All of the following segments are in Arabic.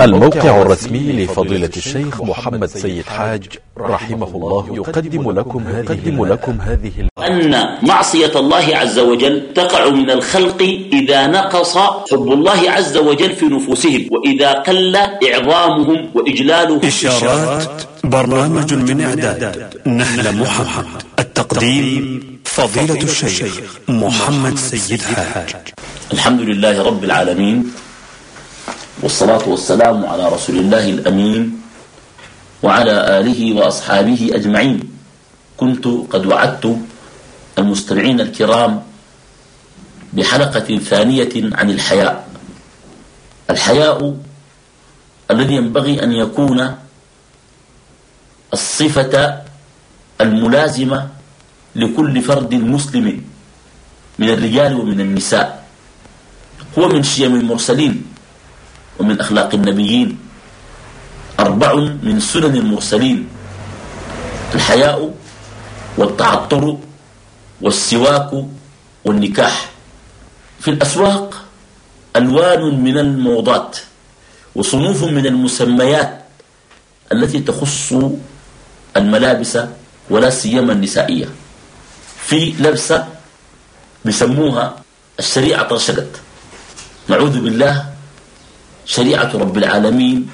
الموقع الرسمي لفضيلة الشيخ محمد سيد حاج رحمه الله يقدم لكم يقدم لكم هذه أن معصية الله عز وجل تقع من الخلق إذا نقص حب الله عز وجل في نفوسهم وإذا قل إعظامهم وإجلالهم إشارات برنامج من إعداد نهل محمد. التقديم فضيلة الشيخ محمد سيد حاج. الحمد لله رب العالمين والصلاة والسلام على رسول الله الأمين وعلى آله وأصحابه أجمعين. كنت قد وعدت المستمعين الكرام بحلقة ثانية عن الحياء. الحياء الذي ينبغي أن يكون الصفة الملازمة لكل فرد مسلم من الرجال ومن النساء. هو من شيم المرسلين. ومن أخلاق النبيين. أربع من سنن المرسلين. الحياء والتعطر والسواك والنكاح. في الأسواق ألوان من الموضات وصنوف من المسميات التي تخص الملابس ولا سيما النسائية. في لبسة بسموها الشريعة طرشقت نعوذ بالله شريعة رب العالمين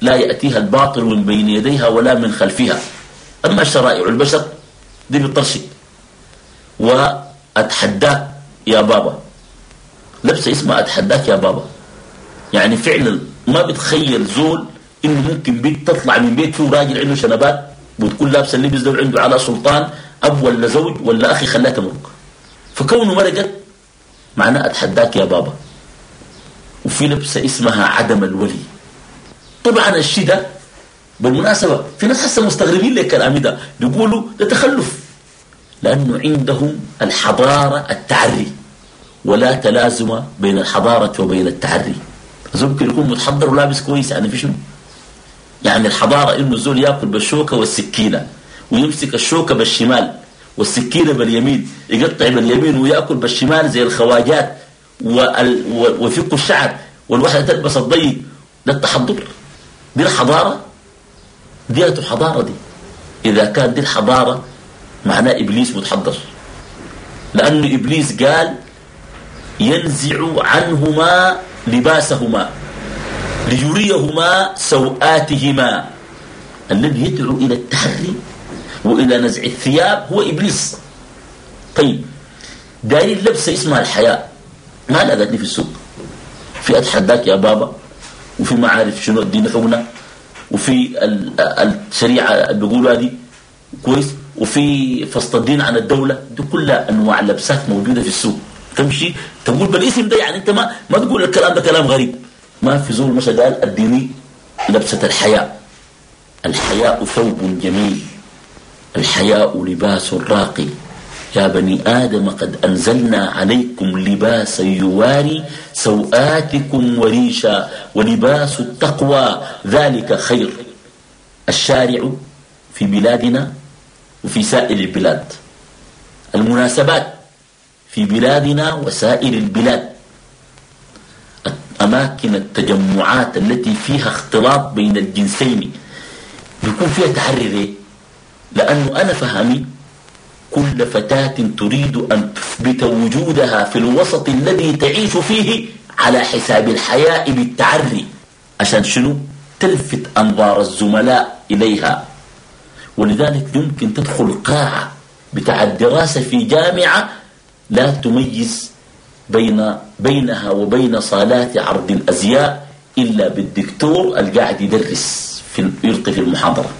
لا يأتيها الباطل من بين يديها ولا من خلفها. أما شرائع البشر دي بالطرشق وأتحداك يا بابا. لبسة اسمها أتحداك يا بابا. يعني فعلا ما بتخيل زول إنه ممكن بيت تطلع من بيت فيه راجل عنده شنبات بتكون لابسه اللبس ده عنده على سلطان أب ولا زوج ولا أخي خلاه تمرق فكونه مرقت معناه أتحداك يا بابا. وفي لبسة اسمها عدم الولي. طبعا الشيء ده بالمناسبة في ناس حسا مستغربين للكلام ده. بيقولوا ده تخلف. لأنه عندهم الحضارة التعري ولا تلازم بين الحضارة وبين التعري. ممكن يكون متحضر ولابس كويس يعني في شنو؟ يعني الحضارة إنه زول يأكل بالشوكة والسكينة ويمسك الشوكة بالشمال والسكينة باليمين يقطع باليمين ويأكل بالشمال زي الخواجات. ويفك الشعر والواحدة تلبس الضيق ده التحضر. دي الحضارة دي حضارة دي. إذا كان دي الحضارة معناه إبليس متحضر. لأنه إبليس قال ينزع عنهما لباسهما ليريهما سوآتهما. الذي يدعو إلى التحري وإلى نزع الثياب هو إبليس. طيب داير لبسة اسمها الحياء. ما لقيتني في السوق. في أتحداك يا بابا وفي ما عارف شنو الدين حقنا وفي الشريعة اللي بيقولوا هذه كويس وفي فصل الدين عن الدولة دي كلها أنواع لبسات موجودة في السوق. تمشي؟ تقول بالاسم ده يعني أنت ما ما تقول الكلام ده كلام غريب. ما في زول مشى قال الديني لبسة الحياء. الحياء ثوب جميل. الحياء لباس راقي. يا بني آدم قد أنزلنا عليكم لباسا يواري سوآتكم وريشا ولباس التقوى ذلك خير. الشارع في بلادنا وفي سائر البلاد. المناسبات في بلادنا وسائر البلاد. أماكن التجمعات التي فيها اختلاط بين الجنسين. بيكون فيها تحرر لأنه أنا فهمي كل فتاة تريد أن تثبت وجودها في الوسط الذي تعيش فيه على حساب الحياء بالتعري. عشان شنو؟ تلفت أنظار الزملاء إليها. ولذلك يمكن تدخل قاعة بتاع الدراسة في جامعة لا تميز بين بينها وبين صالات عرض الأزياء إلا بالدكتور القاعد يدرس في يلقي في المحاضرة.